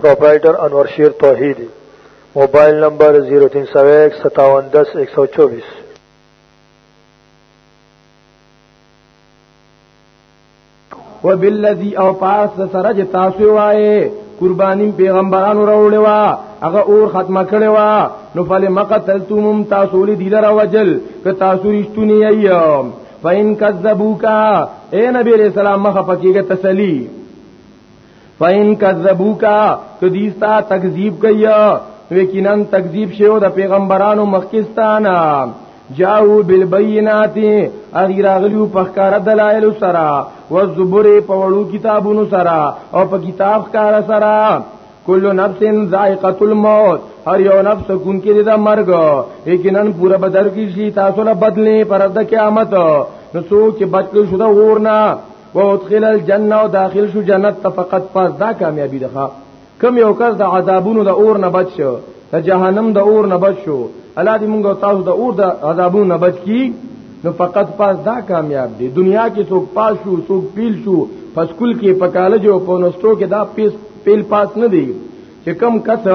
پروپرائیٹر انور شیر توحیدی موبایل نمبر 03015710124 وبالذي او پاس سره چې تاسو وایې قربانیم پیغمبرانو راوړې وا هغه اور ختمه کړې وا نو فل مقتلتم تاسو لې دلر وجل ک تاسو رښتونی ایام فین کذبوکا اے نبی علیہ السلام مخه پکېګه تسلی فین کذبوکا کدیستا تکذیب کیا یقینا تکذیب شیو د پیغمبرانو مخکستانا جاءو بالبينات اغیر اغلیو پخکار دلائل سرا و زبر پوڑو کتابونو سرا او په کتاب کار سرا کل نفس ذائقه الموت هر یو نفس کون کې د مرګ یقینا پورا بدر کې شي تاسو له بدلې پر د قیامت نو څوک بچل شو د ورنا و ادخل الجنه او داخل شو جنت ته فقط پاس دا کامیابی ده کم یو کس د عذابونو د اور نه بچ شو د جهنم د اور نه بچ شو الله دې موږ تاسو د اور د عذابونو نه بچ کی نو فقط پاس دا کامیاب دی دنیا کې څوک پاس شو څوک پیل شو پس کل کې په کالج او په نوستو کې دا پیس پیل پاس نه دی چې کم کس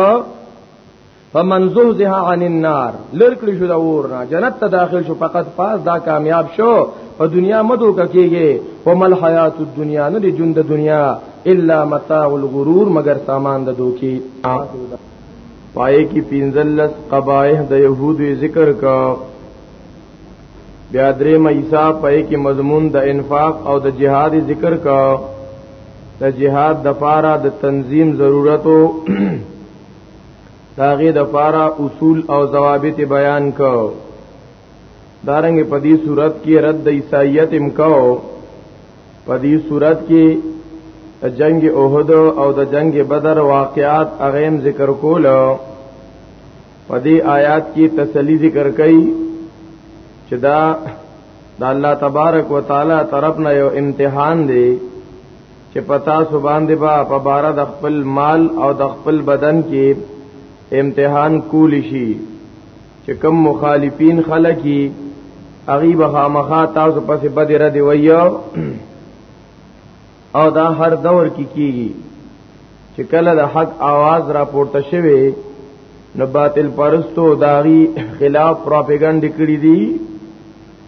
فمن زهزها عن النار لرکل شو دا ورنا جنت ته داخل شو فقط فاز دا کامیاب شو په دنیا مدو کېږي ومل حیات الدنیا نه دی ژوند د دنیا الا متاع الغرور مگر سامان د دوکي پائے کی پینزلس قبائح د یهودو ذکر کا بیا درې مېسا پائے کی مضمون د انفاق او د جهاد ذکر کا د جهاد د پارا د تنظیم ضرورتو داغه د پارا اصول او ضوابط بیان کو دارنګ په دې صورت کې رد د عیسایت امکاو په دې صورت کې جنگ احد او د جنگ بدر واقعات اغیم ذکر کول په دې آیات کې تسلی ذکر کړي چې دا د الله تبارک وتعالى طرف نه یو امتحان دی چې پتا سو باندې با په بار د خپل مال او د خپل بدن کې امتحان کول شي چې کم مخالفین خلقي اغي بها مخا تاسو پسې بد را دی ویو او دا هر دور کې کی کیږي چې کله د حق आवाज را پورته شوي نو باطل پرستو داغي خلاف پروپاګاندا کړی دي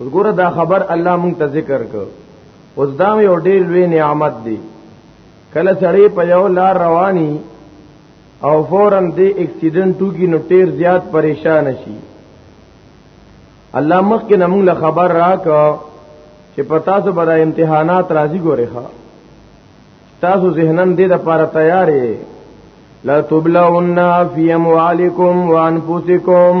وګوره دا خبر الله مونږ ته ذکر کو اوس دا یو ډیر لوی نعمت دی کله سړی په یو لار رواني او فورن دی اکسیډنټ وکي نو ډیر زیات پریشان شي الله مخکې نمونږ له خبر راکا چې په تاسو به امتحانات راځي ګورې ښا تاسو ذهنن دې د پاره تیارې لا تبلغن فی اموالکم وانفسکم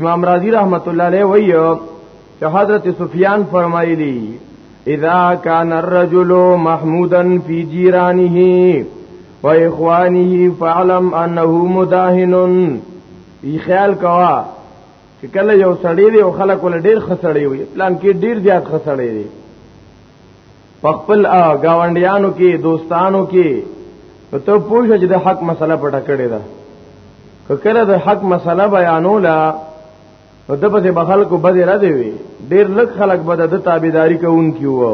امام رازی رحمت الله علیه وایو چې حضرت سفیان فرمایلی اذا كان الرجل محمودا في جيرانه واخوانه فعلم انه مداهن ای خیال کوا چې کله یو سړی دی او خلک ول ډیر خسړی وي پلان کې ډیر زیات خسړی دی خپل گاونډیانو کې دوستانو کې ته پوښتنه چې د حق مسله پټه کړې ده کله د حق مسله بیانولا نو د پسې بخل کو بده را دی وی ډیر لک خلک بده د تابعداري کوونکی وو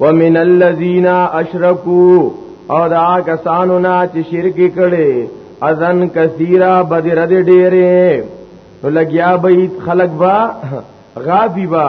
ومن الذين اشركوا او دا کسانو نه چې شرک کړي اذن کثیره بده را دی ډیره نو لګیا به خلک با غابی با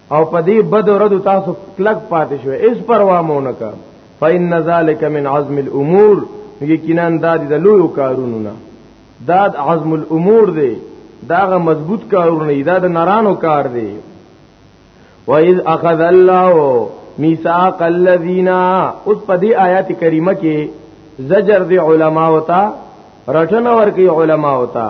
او په دې بد ورځ تاسو کلک پاتې شوي اس پروا مو نه کا فإن ذلك من عزم الأمور یقینا دا د لوی کارونو نه دا عزم الأمور دی داغه مضبوط کارونه دا د نارانو کار دی وَإِذْ أَخَذَ اللَّهُ مِيثَاقَ الَّذِينَ اوس په دې آیات کریمه کې زجر دی علما وتا رټنه ورکی علما وتا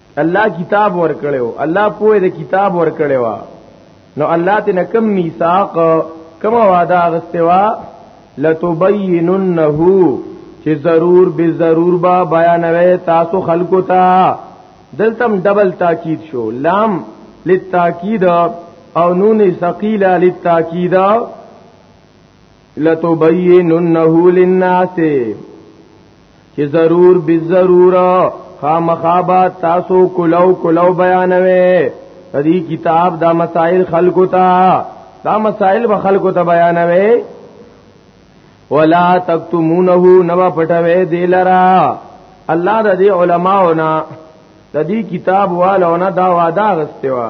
الله کتاب ور کړو الله پوهه د کتاب ور کړو نو الله ته نکم میثاق کوم وعده غستوا لتبیننه چې ضرور به ضرور با بیانوي تاسو خلکو ته دلتم ډبل تاکید شو لام للتاکید او نون ثقيله للتاکید لتبیننه للناس چې ضرور به ضرور خامخابا تاسو کولو کولو بیانوي دې کتاب دا مسائل خلقو ته دا مسائل به خلقو ته بیانوي ولا تکتمونه نو پټوي دلرا الله د دې علماونه د دې کتاب والونه دا وعده غستوا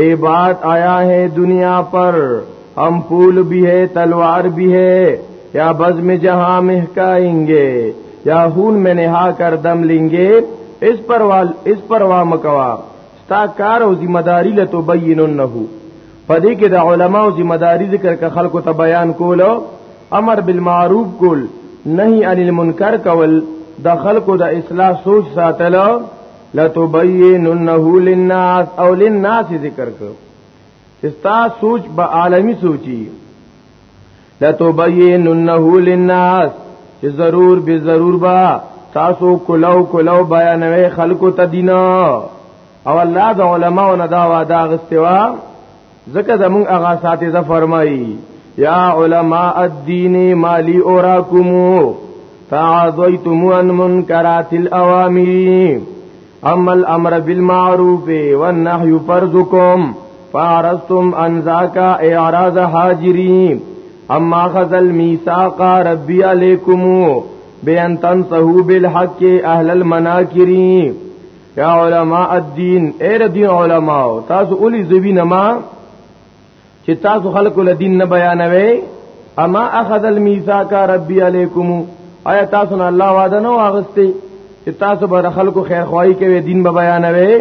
اے بات آیا ہے دنیا پر ہم پھول بھی ہے تلوار بھی ہے یا بز میں جہاں مہکائیں گے یا خون میں نہا کر دم لیں گے اس پر وال اس پر وا مکوا ستا کار او ذمہ داری لته بیننه پدې کې د علما او ذمہ داری ذکر کا خلکو ته بیان کولو امر بالمعروف کول نهی عن المنکر کول د خلکو د اصلاح سوچ ساتلو لتبیننه للناس او للناس ذکر کو چې ستا سوچ به عالمی سوچي لتبیننه للناس چې ضرور به ضرور با تاسو کولو کولو بیانوي خلکو ته دینا او الله د علماو نه دا واده غستوا ځکه زمون اغا ساتي فرمایي یا علماء الدین مالی اوراکمو تعاضیتم عن منکرات الاوامر اما الامر بالمعروف والنهي فرضكم فارستم ان ذاك اعراض حاجرين اما خذ الميثاق ربي عليكم بان تنصحوا بالحق اهل المناكرين یا علماء الدین اے دین علماء تاسو اولی زوی نما چې تاسو خلکو له دین نه بیانوي اما اخذ المیثاق ربی علیکم آیا تاسو نه الله وعده نه واغستی چې تاسو به خلکو خیر خوای کوي دین به بیانوي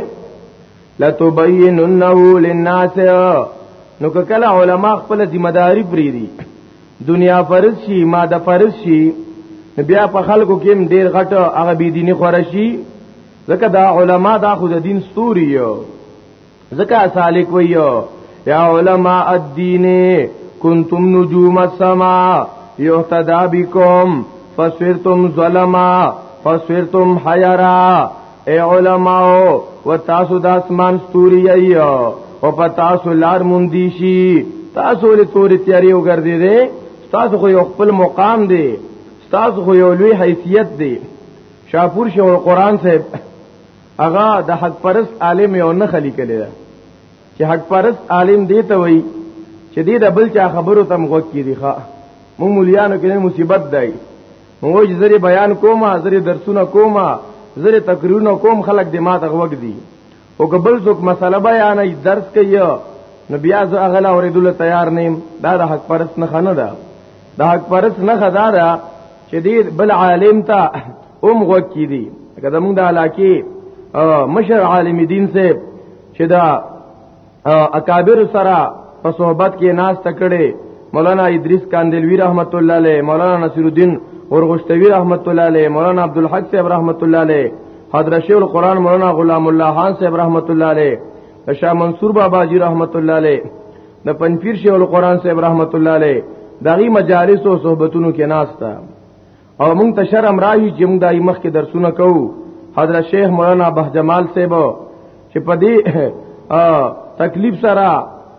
لتبیننه للناس نو کله علما خپل ذمہ داری پری دي دنیا فرض شي ما د فرض شي بیا په خلکو کې ډیر غټ هغه بی دینی خورشي ځکه دا علما دا خو د دین ستوري یو ځکه سالک ویو یا علما الدین کنتم نجوم السما یهتدا بكم فسرتم ظلما فسرتم حیرا اے علماء و تاسو د اسمان ستوري ایو او په تاسو لار موندي شي تاسو له توري تیاری وګرځي دي تاسو خو یو خپل مقام دی تاسو خو یو لوی حیثیت دی شاپور شیخ القرآن صاحب اغا د حق پرست عالم یو نه خلی کړي دا چې حق پرست عالم دی ته وای چې دې د بل چا خبرو تم غوږ کړي ښا مو مليانو کې مصیبت دی موږ زری بیان کومه زری درسونه کومه زری تقریرونه کوم خلک د ماته غوګ دي او قبل څوک مسله بیانې درس کوي نو بیا زه اغلا اوریدل تیار نیم دا د حق پرست نه خنه ده د حق پرست نه خدا ده چې دې بل عالم ته اوم غوږ کی دي کله موږ د علاقه مشر عالم دین سے چې دا اکابر سره په صحبت کې ناس تکړه مولانا ادریس کاندلوی رحمت الله علیه مولانا نصر الدین ورغشتوی رحمت الله علیه مولانا عبدالحق صاحب رحمت الله علیه حضرت شیخ القرآن مولانا غلام الله خان صاحب رحمت الله علیه شاه منصور بابا جی رحمت الله علیه د پنځپیر شیخ القرآن صاحب رحمت الله علیه دغه مجالس او صحبتونو کې ناس تا او مونږ ته شرم راځي چې مونږ دای مخ کې درسونه کوو حضرت شیخ مولانا به جمال صاحب چې په دې تکلیف سره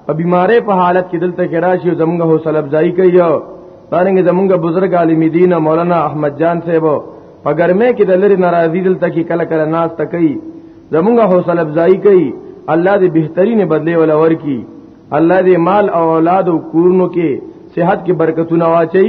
په بیمارې په حالت کې دلته کې راشي او زمونږ حوصله افزایی کوي دارنګ زمونږ بزرګ عالم دین مولانا احمد جان صاحب په ګرمه کې د لری ناراضي دلته کې کله کله ناس تکي زمونږ حوصله افزایی کوي الله دې بهترینه بدله ولا ورکی الله دې مال او اولاد او کورونو کې صحت کې برکتونه واچي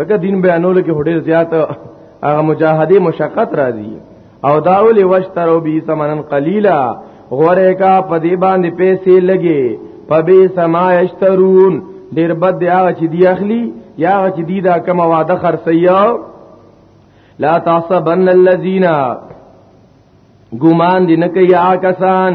لکه دین بیانولو کې هډیر زیات هغه مجاهده مشقت راځي او داول وشترو به ثمنن قلیلا غوره کا پدی باندې پیسې لګي پبې سما یشترون ډیر بد دی هغه چې دی اخلي یا هغه چې دی دا کوم واده خرڅیا لا تعصبن الذین ګمان دي نه کوي آ کسان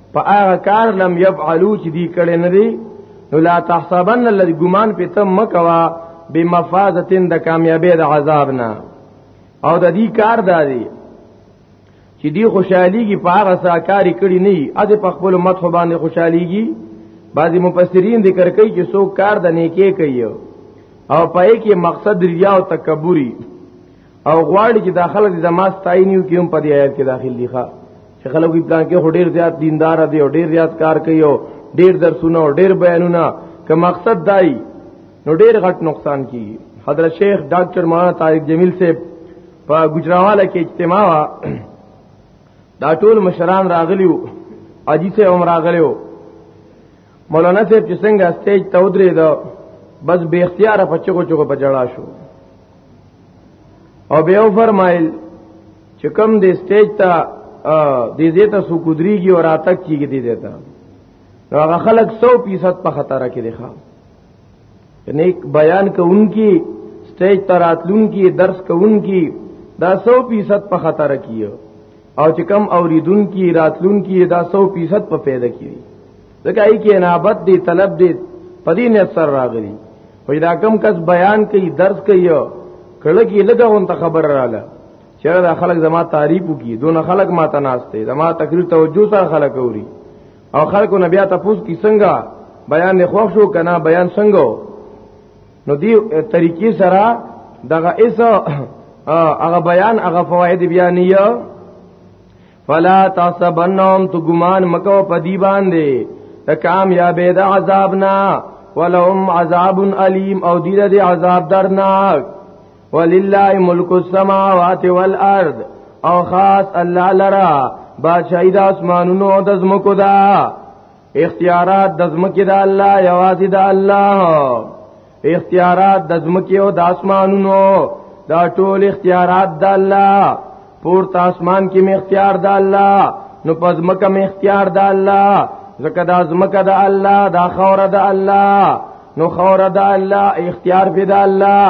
په هغه کار لم يفعلوا چې دی کړي نه دي نو لا تحسبن الذي ګمان په تم مکوا بمفازتن د کامیابی د عذاب نه او د دې کار داري چې دی خوشحاليږي په هغه ساکاری کړي نه اته په خپل مدح باندې خوشحاليږي بعضی مفسرین ذکر کوي چې څوک کار د نیکی کوي او پای کې مقصد ریا او تکبوري او غواړي چې داخله دي زماس تعینیو کې هم په دې آیت کې داخل دي ښا چې خلک په پلان کې ډیر زیات دیندار دي او ډیر زیات کار کوي او ډیر درسونه او ډیر بیانونه که مقصد دای نو ډیر غټ نقصان کیږي حضرت شیخ ډاکټر مولانا طارق جمیل سے په گجراواله کې اجتماع وا دا ټول مشران راغلیو اجي سے عمر راغلیو مولانا صاحب چې څنګه سټیج ته ودرې دا بس به اختیار په چغو چغو په جړا شو او بیا فرمایل چې کم دې سټیج ته دې دې ته سو کودريږي او راتک کیږي دې دې ته هغه خلک 100% په خطر کې دي ښا نیک بیان کوونکی سټیج ته راتلونکي درس کوونکي دا 100% په خطر کې او چې کم اوریدونکي راتلونکي دا 100% په پیدا کې ځکه یې کې انابت دی طلب دی پدې نه سر راغلی وې دا کم کس بیان کوي درس کوي کله کې لګه اون ته خبر رااله چیرې دا خلک زما تعریف وکي دون خلک ما ته ناشته زما تقریر توجه سره خلک اوري او خلکو نبي ته پوس کی څنګه بیان نه خوښ شو کنه بیان څنګه نو دی طریقې سره دغه ایسو هغه بیان هغه فواید بیانیه فلا تحسبنهم تو ګمان مکو په دی باندې ته کامیابې د عذاب نه ولهم عذاب الیم او دی د عذاب درناک ولله ملک السماوات والارض او خاص الله لرا بادشاہی د اسمانونو او د زمکو دا اختیارات د زمکې د الله یوازې د الله اختیارات د زمکه او د اسمانونو دا ټول اختیارات د الله پور تاسمان کې می اختیار د الله نو پس مکه می اختیار د الله زکه د ازمکه د الله دا خوره د الله نو خوره د الله اختیار په د الله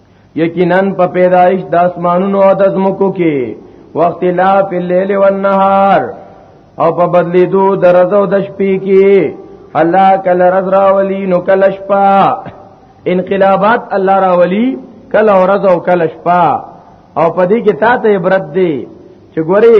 یقینا په پیدایش د اسمانونو او د زمکو کې وخت لا په لیل او نهار او په بدلی دو درزو د شپې کې الله کله رز راولي نو کله شپه انقلابات الله راولي کله ورځ او کله شپه او په دې کې تا ته عبرت دی چې ګوري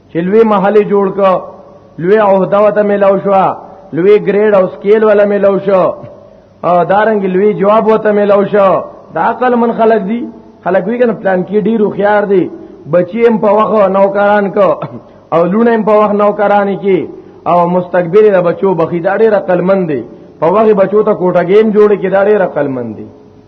چې لوی محل جوړ ک لوی عہده وته ملاو شو لوی گریډ او سکیل ولا ملاو شو او دارنګ لوی جواب وته ملاو شو دا عقل من خلق دی خلق وی کنه پلان کې ډیرو خيار دی بچیم په وخت نوکران کو او لونه په وخت نوکران کی او مستقبل د بچو بخی دا ډیر عقل من دی په وخت بچو ته کوټه گیم جوړ کی دا ډیر عقل من دی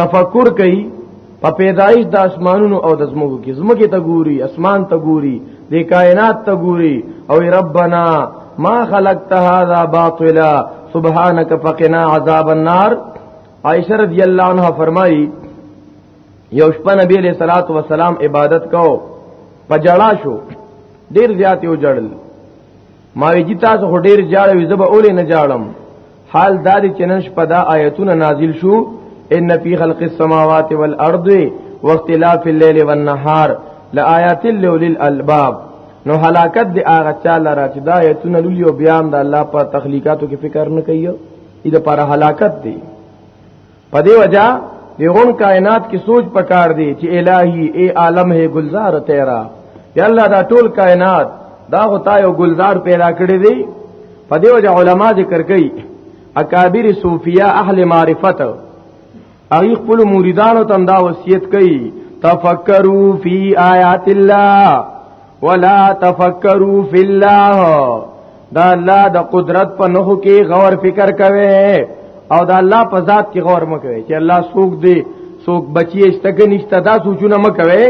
تفکر کوي په پیدایش د اسمانونو او د زمکو کې زمکه ته ګوري اسمان ته ګوري د کائنات ته ګوري او ربنا ما خلقت هذا باطلا سبحانك فقنا عذاب النار عائشہ رضی اللہ عنہ فرمائی یو شپه نبی علیہ الصلوۃ والسلام عبادت کو پجړا شو ډیر زیات یو جړل ما وی جتا سو ډیر جاړ وی زب اولې نه جاړم حال دار چنن شپه دا آیتونه نازل شو ان فی خلق السماوات والارض واختلاف الليل والنهار لآیات لأولی الالباب نو هلاکت دی هغه چا لره چې دا آیتونه لولي او بیا هم د الله په تخلیقاتو کې فکر نه کوي دې لپاره هلاکت دی په دې وجہ دی غون کائنات کې سوچ پکار دی چې الہی اے عالم ہے گلزار تیرا یا الله دا ټول کائنات دا غتا یو گلزار پیدا کړی دی په دې وجہ علما ذکر کوي اکابر صوفیا اهل معرفت اغي خپل مریدانو تم دا وصیت کوي تفکروا فی آیات الله ولا تفکروا فی الله دا الله د قدرت په نخو کې غور فکر کوي او دا الله په ذات کې غور مکوي چې الله سوق دی سوق بچی اشتګ نشته دا سوچونه مکوي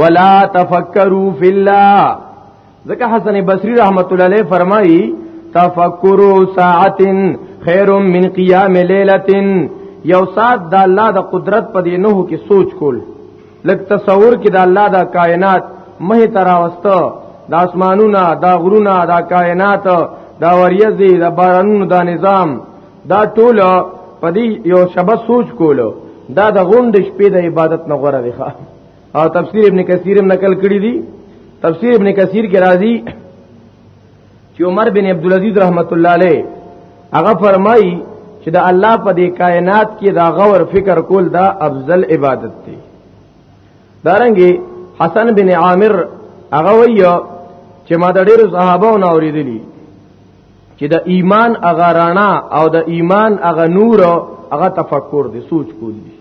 ولا تفکروا فی الله ځکه حسن بصری رحمت الله علیه فرمایي تفکروا ساعت خیر من قیام لیلۃ یو سات د الله د قدرت په دې نوح کې سوچ کول لک تصور کې د الله دا کائنات مه تراوسته د اسمانونو دا غرونه دا کائنات دا وریځي دا بارانونو دا نظام دا ټول په دې یو شبه سوچ کولو دا د غوند شپې د عبادت نه غوړه دی او تفسیر ابن کثیر هم نقل کړی دی تفسیر ابن کثیر کې راځي چې عمر بن عبد العزيز رحمت الله عليه هغه فرمایي چې د الله په دې کائنات کې دا غور فکر کول دا افضل عبادت دی دارنګي حسن بن عامر هغه ویو چې ما د ډېرو صحابه نه اوریدلی چې د ایمان هغه رڼا او د ایمان هغه نور هغه تفکر دی سوچ کول دی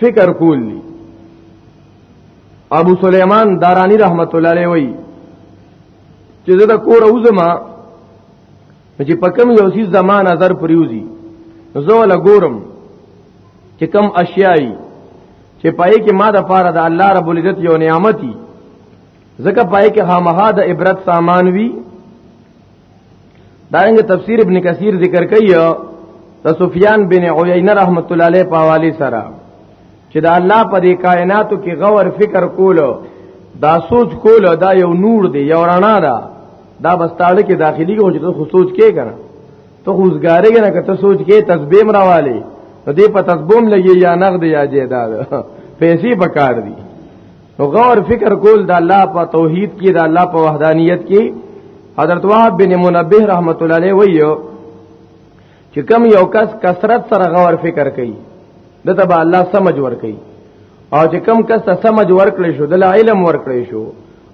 فکر کول دی ابو سلیمان دارانی رحمت الله علیه وی چې زه د کور اوزما چې په کوم یو سیس زما نظر پریوزی زه ولا ګورم چې کم اشیاي چې پای کې ما د پاره د الله رب العزت یو نعمتي زکه پای کې خامخا د عبرت سامان وی دارنګ تفسیر ابن کثیر ذکر کوي د سفیان بن عیینه رحمت الله علیه په حواله سره چې د الله په دې کائناتو کې غور فکر کولو دا سوچ کولو دا یو نور دی یو رڼا ده دا بستاړه کې داخلي کې چې خو سوچ کې کنه ته خوځګارې کنه که ته سوچ کې تسبیم راواله نو دې په تسبوم لګي یا نقد یا جیداد پیسې پکار دي نو غور فکر کول د الله په توحید کې د الله په وحدانیت کې حضرت وهب بن منبه رحمت الله علیه ویو چې کم یو کس کثرت سره غور فکر کوي دته به الله سمجھ ور کوي او چې کم کس ته سمجھ ور کړی شو د علم ور کړی شو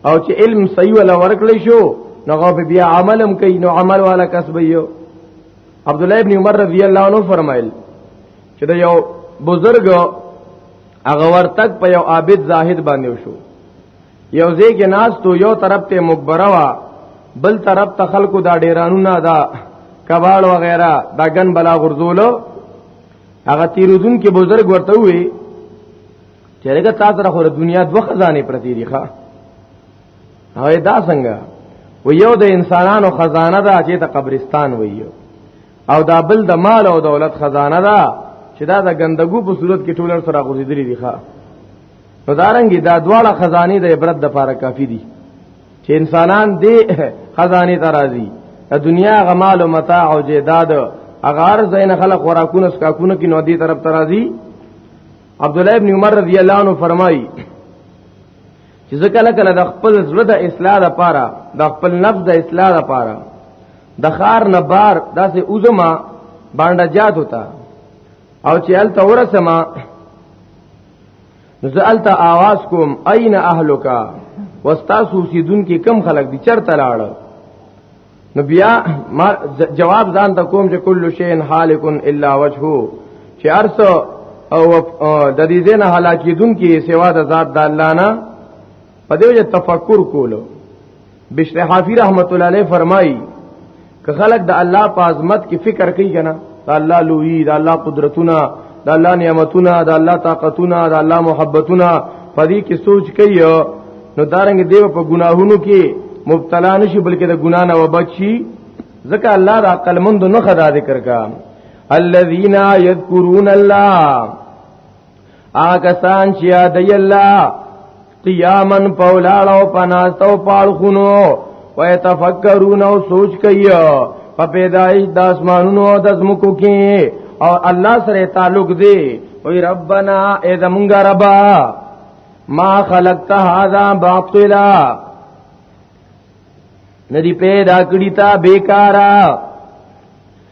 او چې علم صحیح ولا ور کړی شو نو غو بیا عملم کوي نو عمل والا کس به یو عبد الله ابن عمر رضی الله عنه فرمایل چې دا یو بزرګ هغه ورتک په یو عابد زاهد باندې وشو یو ځای کې ناس تو یو طرف ته مقبره وا بل طرف ته خلکو دا ډیرانونه دا کباړ وغیرہ دا ګن بلا غرزولو هغه تیرودون کې بزرګ ورته وي چې هغه تاسو سره خو دنیا دوه خزانه پرتی دي ښا هغه دا څنګه و یو د انسانانو خزانه ده چې ته قبرستان وایو او دا بل د مال او دولت خزانه ده چې دا د ګندګو په صورت کې ټولر سره غوړېدلې دي ښا نو دارنګي دا دواړه خزانه د عبرت د پاره کافی دي چې انسانان دې خزانه ته راځي د دنیا غمال او متاع او جیداد اغار زین خلق وراکونه سکاکونه کې نو دې طرف ته راځي عبد الله ابن عمر رضی الله عنه فرمایي چې ځکه لکه د خپل زړه د اصلاح لپاره د خپل نفس د اصلاح لپاره د خار نه بار داسې اوزما باندې جات ہوتا او چې ال تورسما زالت आवाज کوم اين اهلک واستاسو سیدون کې کم خلک دي چرته لاړ نو بیا ما جواب ځان ته کوم چې کل شین حالک الا وجهو چې ارس او د دې نه هلاکیدون کې سوا د ذات د الله نه په دې وجه تفکر کولو بشر حافی رحمت الله علیه فرمایي که خلک د الله په عظمت کې فکر کوي کنه د الله لوی د الله قدرتونه د الله نعمتونه د الله طاقتونه د الله محبتونه په دې کې سوچ کوي نو دارنګ دیو په ګناهونو کې مبتلا نشي بلکې د ګنا نه وبچي ځکه الله د عقل مند نه خدا ذکر کا الذين يذكرون الله آګه سان چې یاد ای الله قیامن پولاړو پناستو پالخونو وای تفکرون او سوچ کوي په پیدایش د اسمانونو او د زمکو کې او الله سره تعلق دی وای ربنا اے زمونږ ربا ما خلقت هذا باطلا ندی پیدا کړی تا بیکارا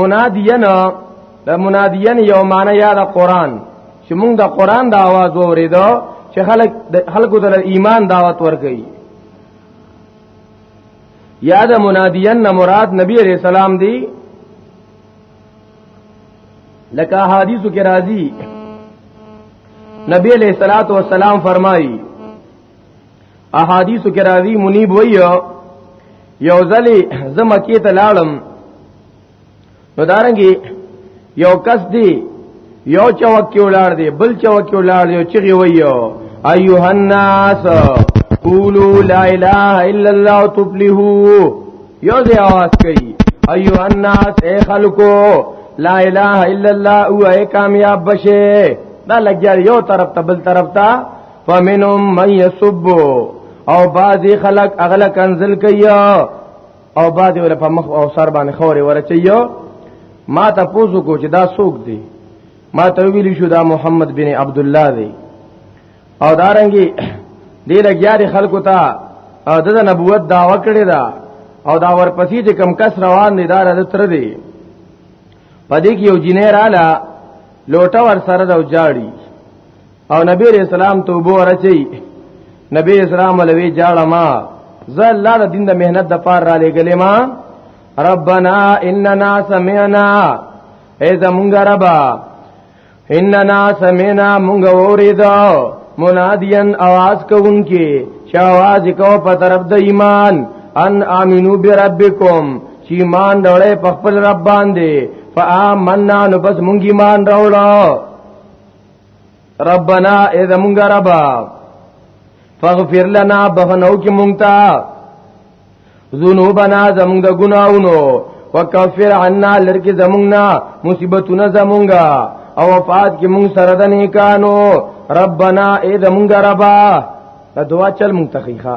منادین د منادین یو معنی یا د قران چې موږ د قران د आवाज وریدو چې خلک خلکو ته ایمان دعوت ورکړي یا د منادین نه مراد نبی علیہ السلام دی لکه حدیثو کې راځي نبی علیہ الصلات والسلام فرمایي احادیث کې راځي منیب ویو یو ځلی زمکی ته لاړم نو دارنګي یو کس دی یو چوک کې ولاړ دی بل چوک کې ولاړ دی چې ویو ایوه الناس قولوا لا اله الا الله تفلحوا یو ځای आवाज کوي ایوه الناس اے خلکو لا اله الا الله او اے کامیاب بشه دا لګیا یو طرف ته بل طرف ته فمنهم من يسب او بعضی خلق اغلا کنزل کیا او بعضی ول په مخ او سر باندې خوري ورچيو ما ته پوزو کو چې دا سوق دی ما ته ویلی شو دا محمد بن عبد الله دی او دارنګي دې لګیا دي خلکو ته د نبوت داوا کړی دا او دا ورپسې چې کم کس روان دي دا د تر دی پدې کې یو جنیر اعلی لوټه ور سره دا جاړي او نبی علیہ السلام توبه ورچي نبی اسلام ولوي جاړه ما زه الله د دین د مهنت د پار را لګلې ما ربنا اننا سمعنا اے زمونږ ربا اننا سمعنا مونږ اوریدو منادین आवाज کوونکی چې आवाज کو په طرف د ایمان ان امنو بربکم چې ایمان ډوړې په خپل رب باندې فآمنا نو بس مونږ ایمان راوړو ربنا اذا مونږ ربا فاغفر لنا بهنو کې مونږ ته ذنوبنا زمونږ د ګناونو وکفر عنا لرکه زمونږه مصیبتونه زمونږه او وفات کې مونږ سره د نیکانو ربنا اذا مونږ ربا دا دعا چل مونږ تخیخه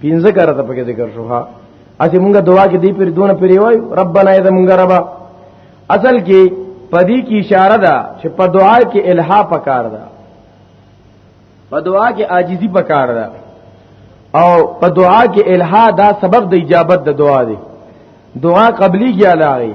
پینځه کار ته پکې ذکر شو ها اسی مونږه دعا کې دی پر دونه پری وای ربنا اذا مونږه ربا اصل کې پدی کی اشاره ده چې په دعا کې الها پکار ده په دعا کې عاجزی پکار ده او په دعا کې الها دا سبب د اجابت د دعا دی دعا قبلی کیا لاغی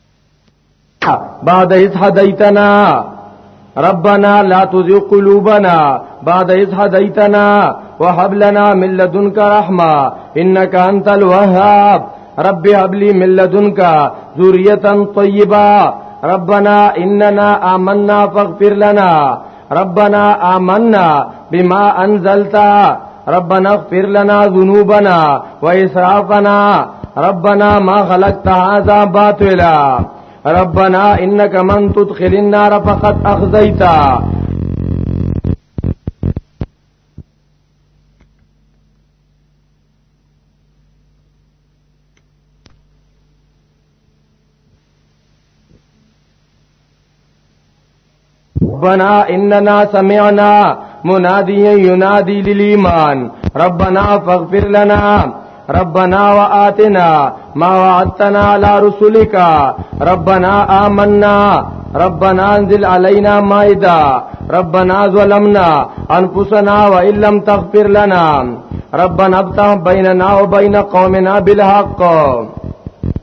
بعد اذ هديتنا ربنا لا تزغ قلوبنا بعد اذ هديتنا وهب لنا من لدنك رحمه انك انت الوهاب رب هب لي من لدنك ذريه طيبه ربنا اننا آمنا فاغفر لنا ربنا آمنا بما انزلتا ربنا اغفر لنا ذنوبنا وإسرافنا ربنا ما خلقت هذا باطلا ربنا انك من تدخل النار فقد اخزيتا ربنا اننا سمعنا مناديا ينادي للايمان ربنا فاغفر لنا ربنا وآتنا ما وعدتنا على رسلك ربنا آمنا ربنا انزل علينا مائدة ربنا ظلمنا انفسنا وإن لم تغفر لنا ربنا ابتغ بيننا وبين قومنا بالحق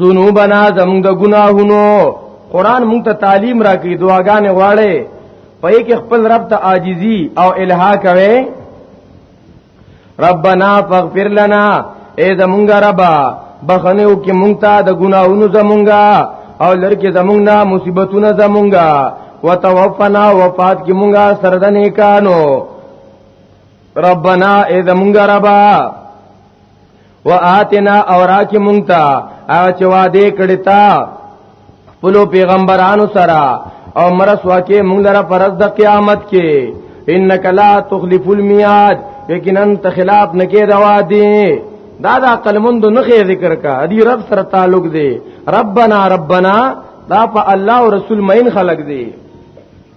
ذنوبنا زمونږ د ګناهونو قران مونږ ته تعلیم راکړي دعاګانې غواړي په کې خپل رب ته عاجزي او الها کوي ربنا فاغفر لنا اے زمونږ ربا بخنه او کې مونږ ته د ګناهونو زمونږه او لرکه زمونږ نه مصیبتونه زمونږه وتوفنا وفات کې مونږه سردنې کانو ربنا اے زمونږ ربا وآتنا اوراک مونتا هغه چې وعده کړی تا خپل پیغمبرانو سره او مرس واکه مونږ لره پرز د قیامت کې انک لا تخلف المیاد یقینا ته خلاف نکې دا وعده دا دا قلمند نخې ذکر کا دی رب سره تعلق دی ربنا ربنا دا په الله او رسول مین خلق دی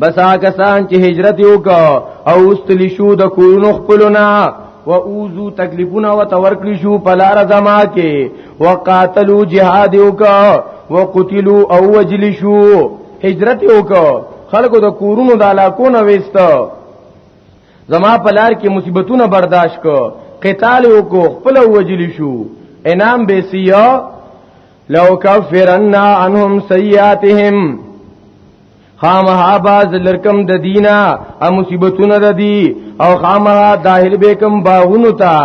بس هغه سان چې هجرت وکاو او استلی شو د کورونو خپلونه و اوزو تکلیفونه و تورکلی شو پلار زما کې وقاتلو جهاد وکاو وقتلو او وجل شو هجرت وکاو خلکو د کورونو د علاقو نه وېستو زما په لار کې مصیبتونه برداشت کو قتال وکړو خپل وجلی شو انعام به سیا لو کفرنا عنهم سیئاتهم خامها باز لرکم د دینا او مصیبتونه د دی او خامها داخل به کم باغونو تا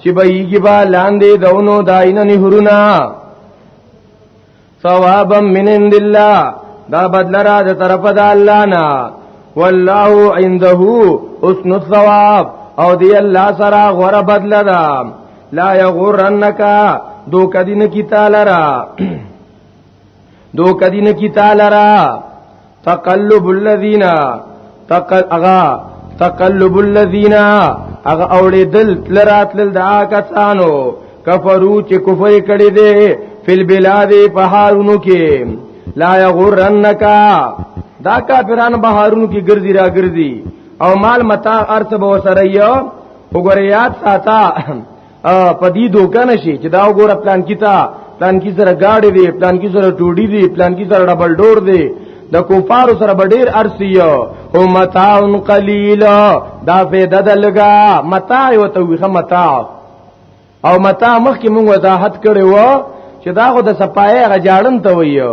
چې به یږي با لاندې دونو داینه نهرونا ثوابا من عند الله دا بدل را د طرف د الله نه والله عنده حسن الثواب او دی الله سره غره بدل ده لا یغرنک دوک دین کی تعالی را دو کدین کی تعالی را تقلب الذین تقل اغا تقلب الذین اغا اوړې دل لرات لل دا کسانو کفرو چې کفر کړي دي فل بلاد په هارونو کې لا یغرنکا دا کافران بهارونو کې ګرځي را ګرځي او مال متا ارث به وسره یو وګوریات ساته په دې دوکان شي چې دا وګوره پلان کیتا پلان کی سره گاډي دی پلان کی سره ټوډي دی پلان کی سره ډبل ډور دی د کفار سره بډیر ارسیو او متاع قلیل دا فیدا دلګا متاع یو ته ویخه متاع او متاع مخکې موږ وضاحت کړو چې دا خو د سپایې غجاړن ته ویو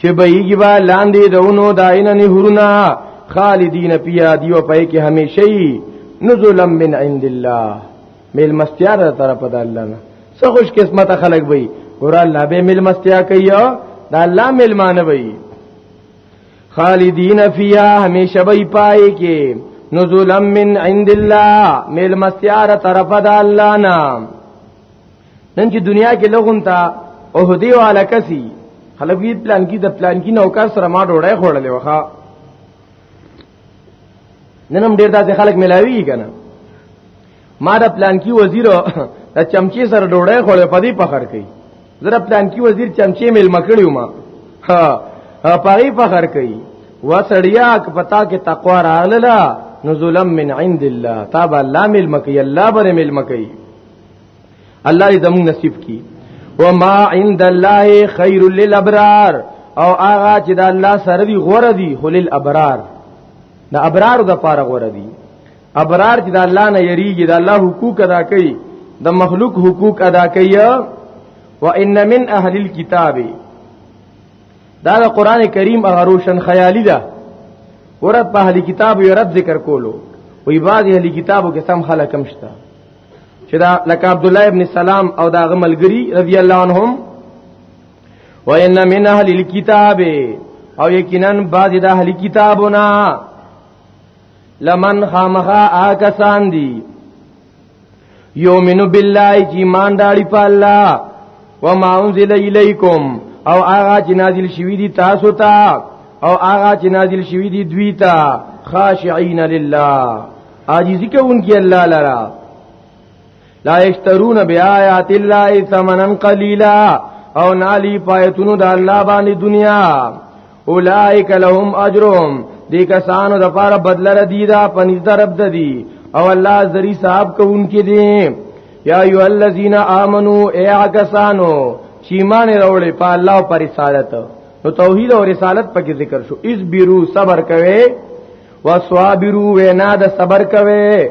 چې بهيږي با لاندې دونو داینه نهرونه خالدین پیا دیو پای کې همیشئ نزلا من عند الله مل مستیار تر طرف د الله نه څه خوش قسمت خلق وي ګور الله به مل مستیا کوي دا الله مل مان وي خالدین فیها همیشه وي پای کې نزلا من عند الله مل مستیار تر طرف د الله نه نن چې دنیا کې لغون تا او هدی او الکسی خلک یې پلان کې د پلان کې نوکر سره ما ډوړای خوړلې وخا نن هم ډیر داسې خلک ملاوي کنه ما د پلان کې وزیر د چمچي سره ډوړای خوړلې پدی پخر کوي زره پلان کې وزیر چمچي مل مکړیو ما ها پای فخر کوي وسړیا ک پتا کې تقوا راغله نزلم من عند الله تاب الله مل مکي الله بر مل مکي الله دې زموږ نصیب کی وما عند الله خير للابرار او هغه چې د الله سره دی غوړه دی خلل ابرار د ابرار د پاره غوړه دی ابرار چې د الله نه یریږي د الله حقوق ادا کوي د مخلوق حقوق ادا کوي و ان من اهل الكتاب دا د قران کریم هغه روشن خیالي ده ورته په اهل کتاب یو رد ذکر کولو وی بعض اهل کتابو کې سم خلک هم شته چې دا لکه عبد الله ابن سلام او دا غملګری رضی الله عنهم وان من اهل الكتاب او یقینا بعض د اهل کتابنا لمن خامخا آکسان دی یومنو بالله چې ایمان داړي په الله و ما انزل الیکم او هغه چې نازل شوی دی تاسو ته او هغه چې نازل شوی دی دوی ته خاشعين لله عاجزی کوونکی الله لرا لا یشترون بیاات الله ثمنا قلیلا او نالی پایتونو د الله باندې دنیا اولائک لهم اجرهم دې کسانو د پاره بدل را دی دا پنځ درب د دی او الله زری صاحب کوونکې دي یا ایو الذین آمنو اے کسانو چې مان وروړي په الله او پر رسالت نو توحید او رسالت پکې ذکر شو اس بیرو صبر کوي وصابرو وینا د صبر کوي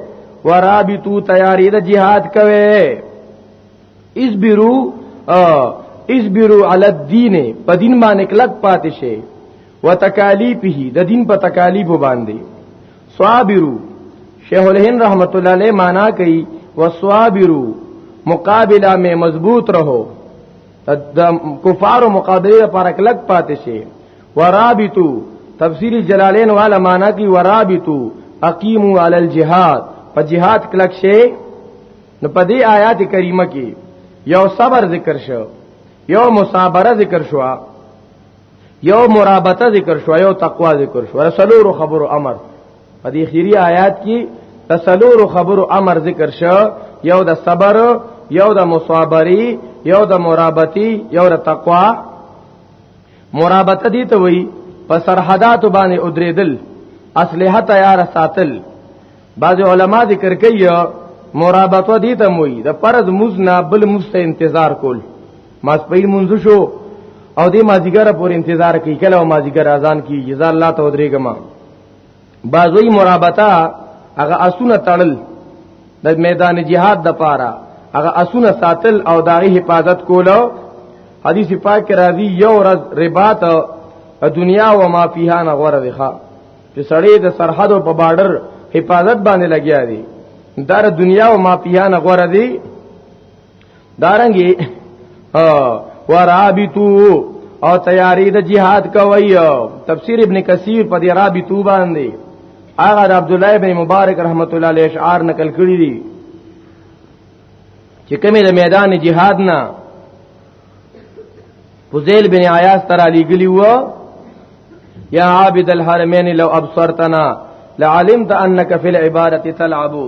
ورابطو تیاری د جهاد کوي اصبرو اصبرو علی الدین په دین باندې کلک پاتې شي وتکالیفه د دین په تکالیف باندې صابرو شیخ الهند رحمت الله علیه معنا کوي وصابرو مقابله میں مضبوط رہو د کفار مقابله لپاره کلک پاتې شي ورابطو تفسیر جلالین والا معنا کی ورابطو اقیمو علی الجهاد په جهاد کلک شي نو په دې آیات کریمه کې یو صبر ذکر شو یو مصابره ذکر شو یو مرابطه ذکر شو یو تقوا ذکر شو رسولو خبرو امر په دې خيري آیات کې تسلور خبرو امر ذکر شو یو د صبر یو د مصابری یو د مرابطی یو د تقوا مرابطه دي ته وي په سرحدات باندې ادریدل اصله تیار ساتل بعض علما ذکر کوي مرابطه دي ته وي د فرض موز نه بل مست انتظار کول ما سپین منځ شو او دې مازیګر پور انتظار کوي کله مازیګر اذان کی جزا الله ته ودرېګما بازوی مرابطه هغه اسونه تړل د میدان جهاد د پاره هغه اسونه ساتل او داغه حفاظت کولو حدیث پاک کې راځي یو ورځ رباط دنیا و ما فیها نه غوړه دی ښا چې سړی د سرحد او په بارډر حفاظت باندې لګیا دی دا دنیا او ما فیها نه غوړه دی دارنګي ورابطو او تیاری د جهاد کوي تفسیر ابن کثیر په دې رابطو باندې هغه د عبد الله ابن مبارک رحمت الله علیه اشعار نقل کړی دي چې کمی د میدان جهاد نه فضیل بن عیاض تر علی گلی و یا عابد الحرمین لو ابصرتنا لعلمت انك في العباده تلعبو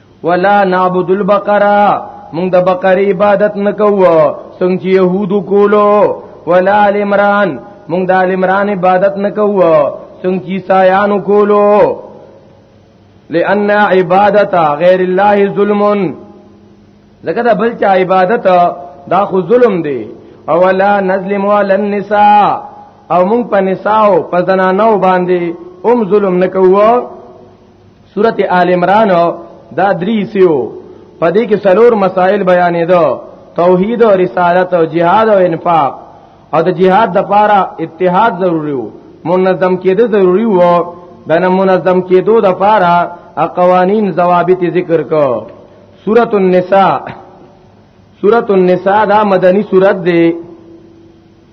ولا نعبد البقره مونږ د بقره عبادت نکوو څنګه چې يهودو کولو ولا ال عمران مونږ د ال عمران عبادت نکوو څنګه چې سایانو کولو لئن عبادت غیر الله ظلم لکه دا بل چا عبادت دا خو ظلم دی او ولا نظلم ولا النساء او مونږ په نساو په زنانو باندې هم ظلم نکوو سورته آل عمران دا درې سیو پدې کې سلور مسائل بیانې دو توحید او رسالت او جهاد او انفاق او د جهاد د پاره اتحاد ضروری وو منظم کېده ضروری وو د نه منظم کېدو د پاره قوانین ضوابط ذکر کو سورۃ النساء سورۃ النساء دا مدنی سورۃ دی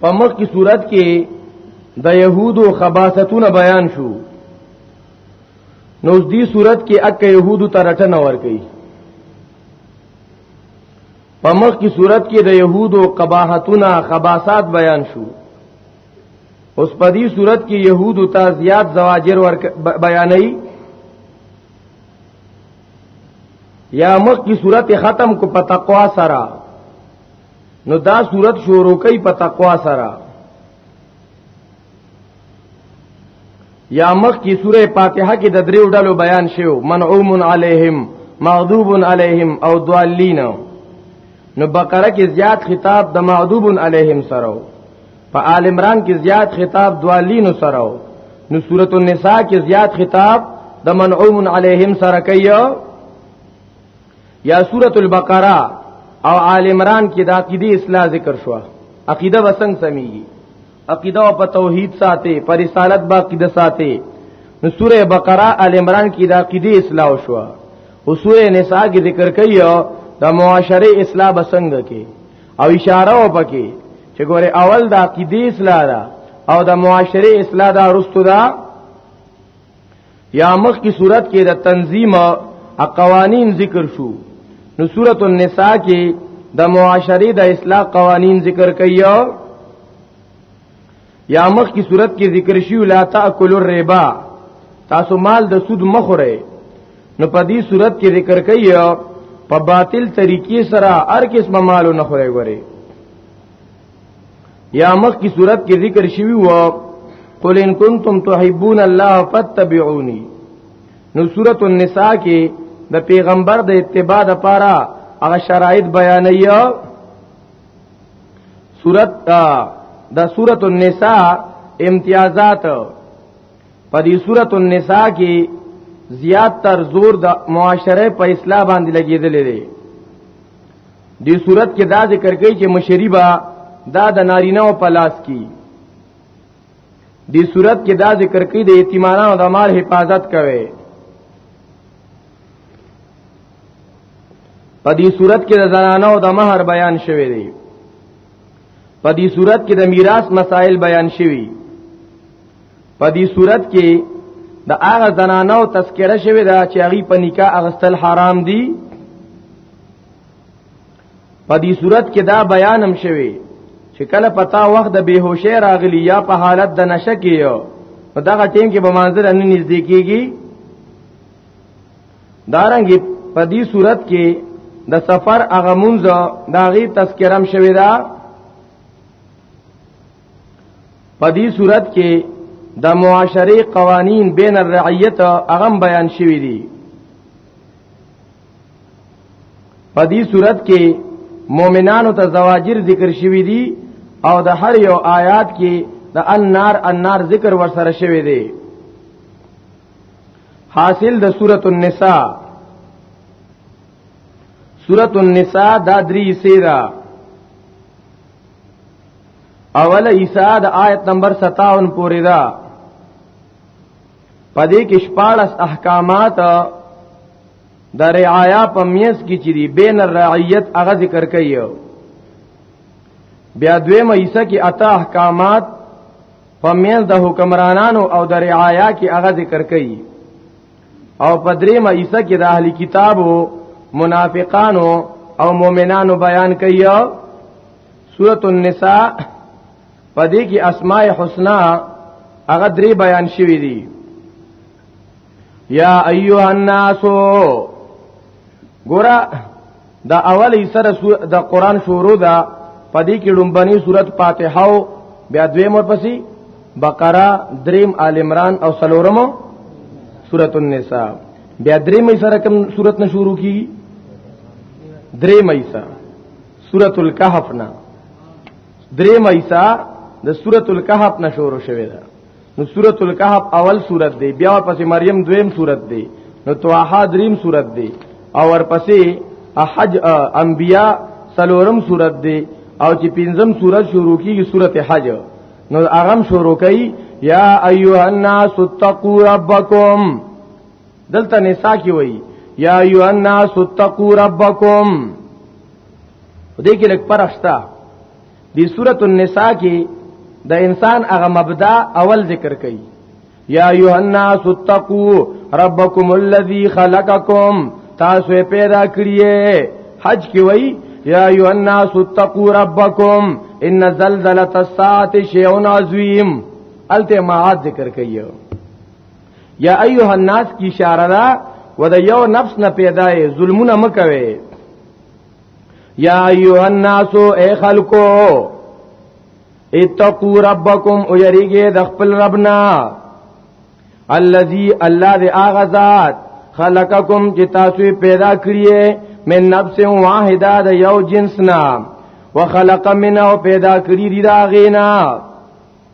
په مخ کی صورت کې د يهودو خباستونه بیان شو نو دې صورت کې اک يهودو ته رټنه ور کوي په مخ کی صورت کې د يهودو قباحتونه خباسات بیان شو اوس په دې صورت کې يهودو ته زیات زواجر ور بیانې یا مخ کی صورت ختم کو په تقوا سره نو دا صورت شروع کوي په تقوا سره یا مخ کی سوره فاتحه کې د دریو ډلو بیان شیو منعوم علیهم مغضوب علیهم او ضالین نو بقره کې زیات خطاب د مغضوب علیهم سره په آل عمران کې زیات خطاب ضالین سره نو سوره النساء کې زیات خطاب د منعوم علیهم سره کوي یا سورۃ البقره او آل عمران کې د عقیده اصلاح ذکر شو عقیده وسنګ سميږي عقیده او په توحید ساتي پر رسالت با عقیده ساتي نو سوره بقره آل عمران کې د عقیده اصلاح شو او سوره نساء کې ذکر کوي د معاشره اصلاح بسنګ کې او اشاره و پکې چې ګوره اول د عقیده اصلاح ده او د معاشره اصلاح ده رستو ده یا مخ کی صورت کې د تنظیم او قوانین ذکر شو نو سورۃ النساء کې د معاشري د اصلاح قوانین ذکر کایو یا مخ کی صورت کې ذکر شیو لا تاکل الربا تاسو مال د سود مخوره نو په دې صورت کې ذکر کایو په باطل طریقې سره هر قسم مالو نه خوري غوري یا مخ کی صورت کې ذکر شوی و قل ان کنتم تحبون الله فاتبعوني نو سورۃ النساء کې د پیغمبر د اتباع لپاره هغه شرایط بیانوي سورۃ د سورۃ النساء امتیازات په دې سورۃ النساء کې زیات تر زور د معاشره په اصلاح باندې لګیدلې دي دې صورت کې دا ذکر کوي چې مشریبا دا د نارینه او پلاس کی دې صورت کې دا ذکر کوي د یتیمانو د مال حفاظت کوي په دې صورت کې د زنانو د مہر بیان شوی دی په دې صورت کې د میراث مسائل بیان شوی دی په دې صورت کې د هغه زنانو تذکره شوی دا چې هغه په نکاح اغستل حرام دي په دې صورت کې دا بیان هم شوی چې کله پتا وخت د بیهوشی راغلی یا په حالت د نشه کې یو په دغه ټیم کې به منظر ان نږدې کیږي دارنګي په دې صورت کې د سفر اغه مونږه داغي تذکرم شوی دا په دې صورت کې د معاشري قوانین بین الرعیت هغه بیان شوی دی په دې صورت کې مؤمنانو ته زواجر ذکر شوی دی او د هر یو آیات کې د النار النار ذکر ورسره شوی دی حاصل د سورۃ النساء سورۃ النساء دا درې سیرا اول عیسی د آیت نمبر 57 پورې دا پدې کې شپارس احکامات د رعایا په میس کې چې دی بین الرعیت هغه ذکر کوي بیا دویم عیسی کې اتا احکامات په میس د حکمرانانو او د رعایا کې هغه ذکر کوي او په دریم عیسی کې د اهلی کتابو منافقانو او مؤمنانو بیان کوي سورۃ النساء پدې کې اسماء الحسنا هغه درې بیان شوې دي یا ایها الناس ګورا دا اول ایسر د قران شروع ده پدې کې لومبني سورۃ فاتحه او بیا دویم ورپسې بقره دریم آل عمران او سلورم سورۃ النساء بیا دریم ایسر کوم سورۃ نه شروع کیږي دریم ایسر سورۃ الکهف نه درې مېسا د سورۃ الکهف نه شروع شوه ده نو سورۃ الکهف اول سورۃ دی بیا ورپسې مریم دویم سورۃ دی نو طه دریم سورۃ دی او ورپسې حج انبیا سلورم سورۃ دی او چې پنځم سورۃ شروع کیږي سورۃ حج نو اغم شروع کوي یا ایها الناس اتقوا ربکم دلته نساء کې وایي یا ایو الناس اتقوا ربکم دې کې لک پرښتا دی سورۃ النساء کې د انسان هغه مبدا اول ذکر کړي یا ایو الناس اتقوا ربکم الذی خلقکم تاسو پیدا کړی حج کې وایي یا ایو الناس اتقوا ربکم ان زلزلۃ الساعه شیء عظیم الته معاد ذکر کړي یا ایها الناس کی اشاره ده و د یو نفس نه پیدا یې ظلمونه مکوي یا ایها الناس اے خلقو اتقوا ربکم او یریګه د خپل ربنا الذي الله دې اغه ذات خلقکم چې تاسو پیدا کړی من نفس واحده د یو جنس نه وخلق منه پیدا کړی دی دا غینا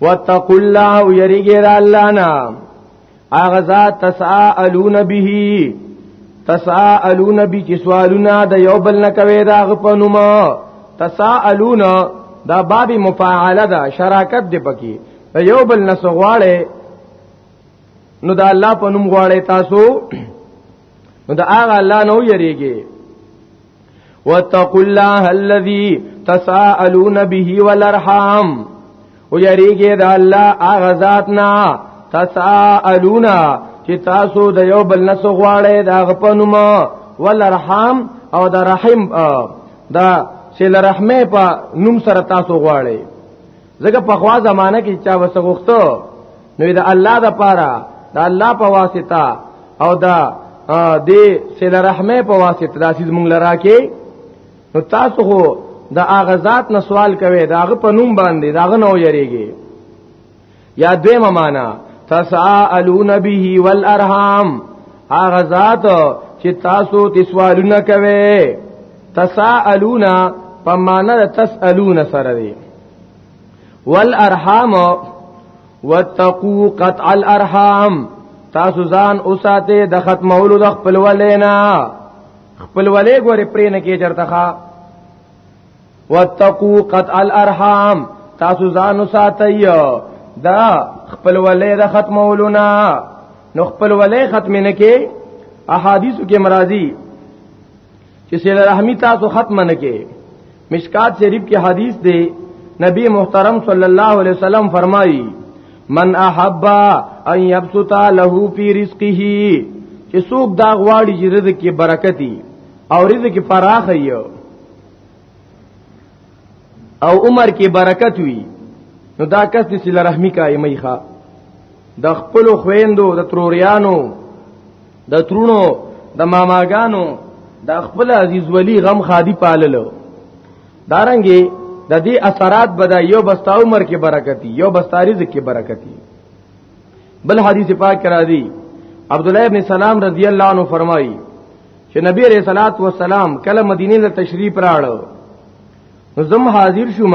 واتقوا الله ويرجي را الله نا اغه ذات تسالون به تسالون به چې سوالونه د یو بل نه کوي دا په نوم تسالون دا باب مفاعله ده شراکت دی پکې د یو بل نه سغواړي نو دا الله په نوم غواړي تاسو نو دا هغه الله نو یریږي واتقوا الله الذي تساءلون به والارحام او یریږي د الله هغه ذات نه تساءلون چې تاسو د یو بل نه سغواړې د هغه په نوم والارحام او د رحم دا سیل رحمه په نوم سره تاسو غواړي ځکه په خوا زمانہ کې چا وسغختو نو دا الله د پاره دا الله په واسطه او دا دې سیل رحمه په واسطه دا سیز مونږ لرا کې نو تاسو خو دا هغه ذات نه سوال کوي دا هغه په نوم باندې دا هغه نو یریږي یا دویمه معنا تسالون به والارحام هغه ذات چې تاسو تسوالونه کوي تسالونا په معنا د تسالون سره دی والارحام واتقوا قطع الارحام تاسو ځان اوساته د ختمولو د خپل ولینا خپل ولې ګورې پرې نه کې چرته ښا واتقوا قطع الارحام تاسو ځان اوساته دا خپل ولې د ختمولو نه نو خپل ولې ختم نه کې احادیث کې مرাজি چې سره رحمی تاسو ختم نه کې مشکات شریف کې حدیث دی نبی محترم صلی الله علیه وسلم فرمایي من احب ان يبسط له في رزقه چې څوک دا غواړي چې رزق کې برکتي او رزق کې فراخ یو او عمر کې برکت وي نو دا کس دې سره رحمی قائمې ښا د خپل خويندو د تروریانو د ترونو د ماماګانو د خپل عزیز ولی غم خادي پاللو دارنګي د دې اثرات بدا یو بستا عمر کې برکتی یو بستا رزق کې برکتی بل حدیث پاک کرا دی عبد الله ابن سلام رضی الله عنه فرمایي چې نبی عليه صلوات و سلام کله مدینه له تشریف راړو زم حاضر شوم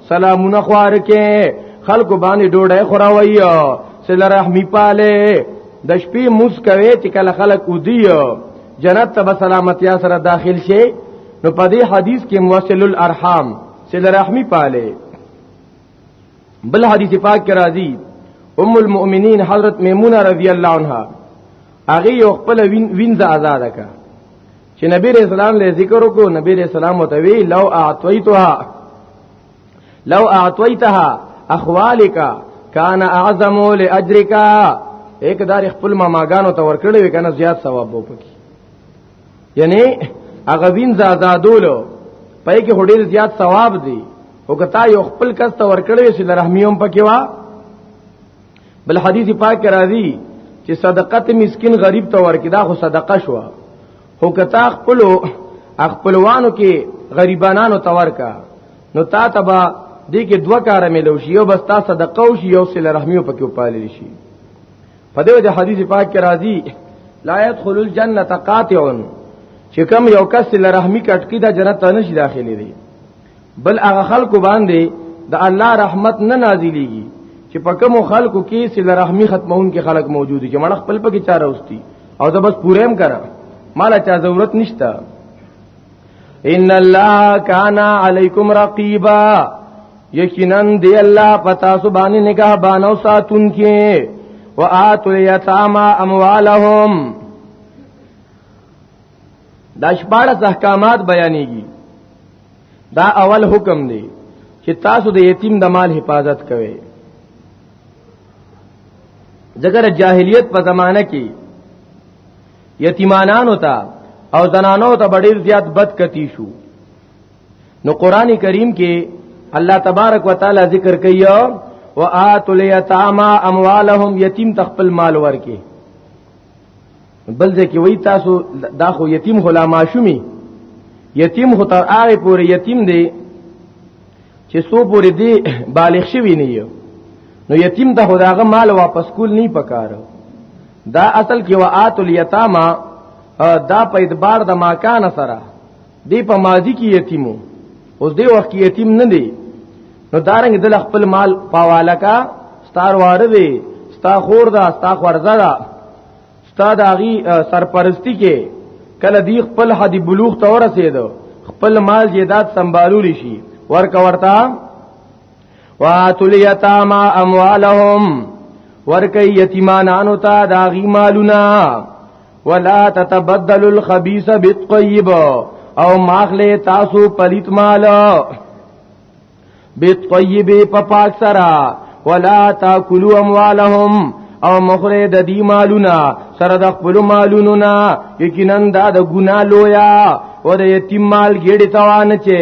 سلامونه خوار کې خلق باندې ډوډۍ خوراوي سل رحمی پاله د شپې موس کوي چې کله خلق ودی جنت ته سلامتیا سره داخل شي نو په دې حدیث کې موصل الارحام سل رحمی پاله بل حدیث پاک کې راځي ام المؤمنین حضرت میمونه رضی الله عنها هغه یو خپل وین وینځه آزاد کړه چې نبی رسول الله له ذکر کو نبی رسول الله متوی لو اعطیتها لو اعطیتها اخوالک کان اعظم لاجرک ایک دار خپل ما ماګانو ته ورکړې وې کنه زیات ثواب وو پکې یعنی هغه وین زادادولو پای کې هډیر زیات ثواب دی او کتا یو خپل کس ته ورکړې چې لرحمیوم پکې وا بل حدیث پاک راځي چې صدقه مسكين غریب ته ورکې دا خو صدقه شو هو کتا خپل خپلوانو کې غریبانو ته ورکا نو تا تبا دې کې دوه کار ملو شي یو بس تا صدقه او شي یو سل رحمیو پکې وپالل شي په دې وجه حدیث پاک کې راځي لا يدخل الجنه قاطع چې کم یو کس سل رحمی کټکی دا جنت ته نشي داخلي دی بل هغه خلکو باندې د الله رحمت نه نازلېږي چې په کوم خلکو کې سله رحمی ختمون کې خلک موجود دي چې مړ خپل پکې چاره اوستي او دا بس پورېم کرا مال چا ضرورت نشته ان الله کان علیکم رقیبا یقینا دی الله پتا سو باندې نگاه بانو ساتون کې وآتوا اليتامى اموالهم دا شپاړس احکامات بیانېږي دا اول حکم دی چې تاسو د یتیم د مال حفاظت کوئ ذکر جاهلیت په زمانہ کې یتیمانانو ته او زنانو ته ډېر زیات بد کتی شو نو قران کریم کې الله تبارک وتعالى ذکر کوي او آتل یتاما اموالهم یتیم تخپل مال ورکه بل ځکه وی تاسو دا خو یتیم هلا ماشومی یتیم خو تر هغه پورې یتیم دی چې سو پورې دی بالغ شوی نه یو نو یتیم ته خداغه مال واپس کول نه پکار دا اصل کې وآت الیتاما دا په اعتبار د ماکان سره دی په ماضی کې یتیمو اوس دی وخت کې یتیم نه دی نو دارنګ دل خپل مال پاواله کا ستار وار دی ستا خور دا ستا خورزه دا ستا داغي سرپرستی کې کله دی خپل حد بلوغ ته ورسېدو خپل مال جیدات سنبالول شي ورک ورتا واتل یتاما اموالهم ورکی یتیمانانو ته دا غی مالونه ولا تتبدل الخبيث بالطيب او ماخله تاسو پلیت مال بالطيب په پاک سره ولا تاكلوا اموالهم او مخره د دې مالونه سره د خپل مالونو نه یقینا دا د ګنا لویا او د یتیم مال ګډه توان چي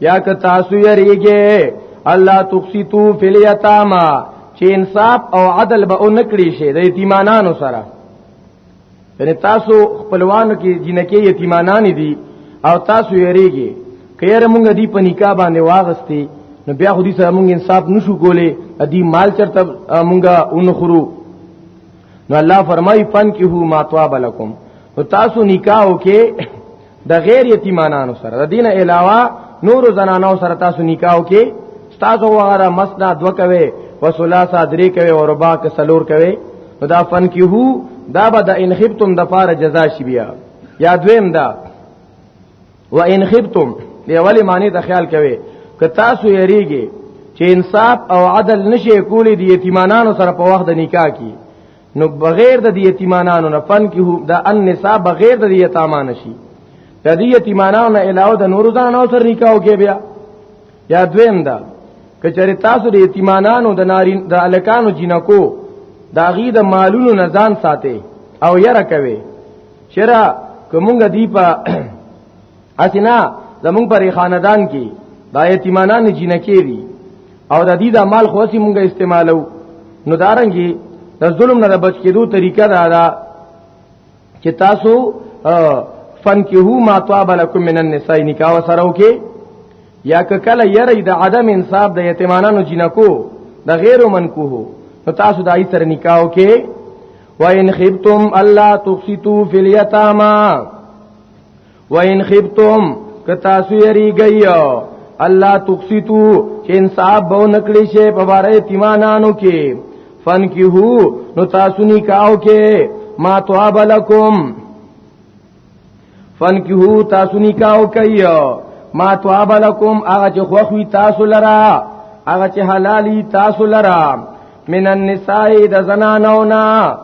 یا که تاسو یریږئ الله تقسطو فی الیتاما چې انصاف او عدل به اونکړي شي د یتیمانانو سره یعنی تاسو خپلوانو کې جنکه یتیمانان دي او تاسو یریږئ کیر مونږ دی په نکاح باندې واغستی نو بیا خو دې سره مونږ انصاف نشو کولای ادي مال چرته مونږه اونخرو نو الله فرمای فن کی هو ما طاب لكم نو تاسو نکاح وکي د غیر یتیمانانو سره د دین علاوه نور زنانو سره تاسو نکاح کې تاسو وغره مسنا دو کوي وسلاسا درې کوي او ربا ک سلور کوي دا فن کی هو دا به د ان خبتم د پار جزا شي بیا یا دویم دا و ان خبتم دی اولی معنی د خیال کوي ک تاسو یریږي چې انصاف او عدل نشي کولی د یتیمانو سره په وخت د نکاح کې نو بغیر د یتیمانانو نه فن کی هو د النساء بغیر د یتامان شي د دې یتیمانانو نه علاوه د نورو ځانو سره نکاح کې بیا یا دویم دا کچری تاسو د یتیمانانو د نارین د الکانو جنکو دا غي د مالونو نه ځان ساتي او یره کوي چیرې کومګه دی په اسینا زمونږ پر خاندان کې دا یتیمانان جنکی دي او د دې د مال خو سي مونږه استعمالو نو دارنګي د ظلم نه بچ کېدو طریقه دا ده چې تاسو فن کې هو ما طاب لكم من النساء نکاح سره وکي یا کله یری د عدم انصاف د یتیمانانو جنکو د غیر منکوه نو تاسو دای سره نکاح وکي وان خبتم الله تقسطوا في اليتامى وَإِنْ خِبْتُمْ کتاسو یری گئی الله تقسیتو چې انصاف به نکړي شي په باره یتیمانانو کې فن کی هو نو تاسو نکاو کې ما تواب لکم فن کی هو تاسو نکاو کوي ما تواب لکم هغه چې خوخوي تاسو لرا هغه چې حلالي تاسو لرا من النساء د زنانو نه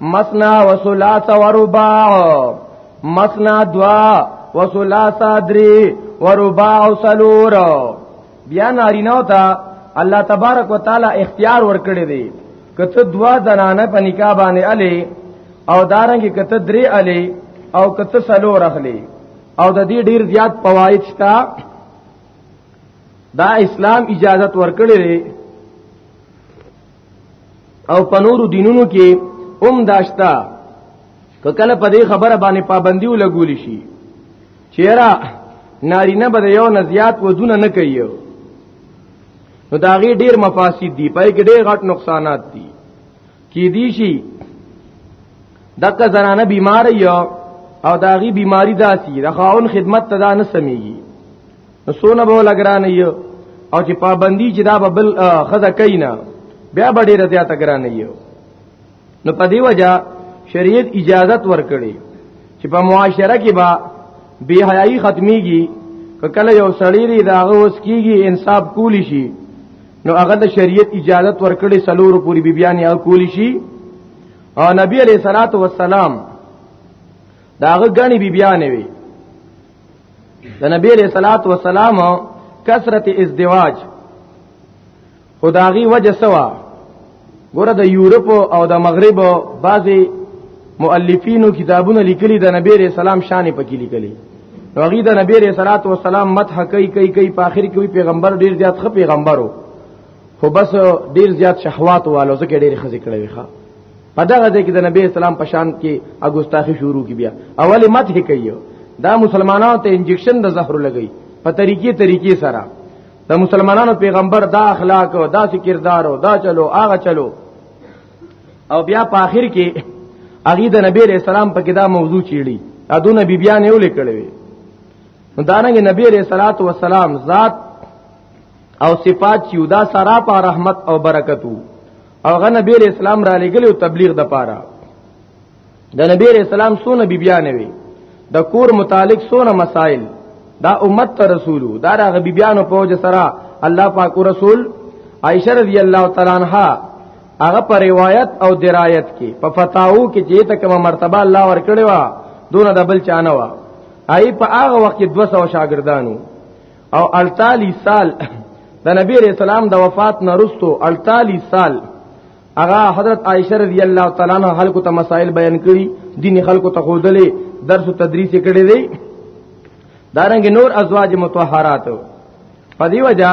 مثنا وثلاث ورباع مثنا دوا وثلاث دري ورباع سلور بیا نارینه تا الله تبارک وتعالى اختیار ورکړي دي کته دوا زنانه په نکاح باندې علي او دارنګ کته درې علي او کته سلو رخلي او د دې ډیر زیات فواید شته دا اسلام اجازت ورکړي او په نورو دینونو کې هم داشتا که کله په دې خبره باندې پابندي ولګول شي چیرې نارینه به یو نه زیات ودونه نه کوي نو دا غي ډیر مفاسد دي پای کې ډیر غټ نقصانات دي کې دي شي دغه زنانه بیمار یو او دا غي بیماری داسي د خاون خدمت ته دا نه سميږي نو سونه به لګران یو او چې پابندی چې دا به بل خزه کینا بیا به ډیره زیاته ګران یو نو په دی وجہ شریعت اجازت ورکړي چې په معاشره کې با بی حیايي ختميږي کله یو سړی دی دا اوس کیږي انصاف کولی شي نو هغه د شریعت اجازت ورکړي سلور پوری بیبیان یا کولی شي او نبی علیہ الصلوۃ والسلام داغه غنی بیبیان وی د نبی علیہ الصلات والسلام کثرت ازدواج خداغي وجه سوا ګوره د یورپ او د مغرب بعضی مؤلفینو کتابونه لیکلي د نبی علیہ السلام شان په کې لیکلي هغه د نبی علیہ الصلات والسلام مدح کوي کوي کوي په اخر کې پیغمبر ډیر زیات خ پیغمبرو خو بس ډیر زیات شهوات والو ځکه ډیر خزې کړې وي په دغه ځای کې د نبی اسلام په شان کې اګوستاخي شروع کی بیا اول مت هی کوي دا مسلمانانو ته انجکشن د زهر لګي په طریقې طریقې سره د مسلمانانو پیغمبر دا اخلاق او دا کردار او دا چلو هغه چلو او بیا په اخر کې اغه د نبی رسول سلام په کې دا موضوع چیړي دا دونه بی بیا نه ولې کړې نو دا نه نبی رسول الله والسلام ذات او صفات چې دا سرا په رحمت او برکت وو هغه نبی علیہ السلام را لګل او تبلیغ د پاره د نبی علیہ السلام سونه بیبیانه وی د کور متعلق سونه مسائل دا امت ته رسولو دا هغه بیبیانو په وجه سره الله پاک او رسول عائشہ رضی الله تعالی عنها هغه پر روایت او درایت کې په فتاو کې چې ته کومه مرتبه الله ورکړې و دون د بل چانه و آی په هغه وخت کې 200 شاګردانو او 48 سال د نبی علیہ السلام د وفات نه رستو 48 سال هغه حضرت عائشه رضی الله تعالی عنها خلکو ته مسائل بیان کړي دین خلکو ته خودلې درس او تدریس کړي دي دارنګ نور ازواج متطهرات په دی وجہ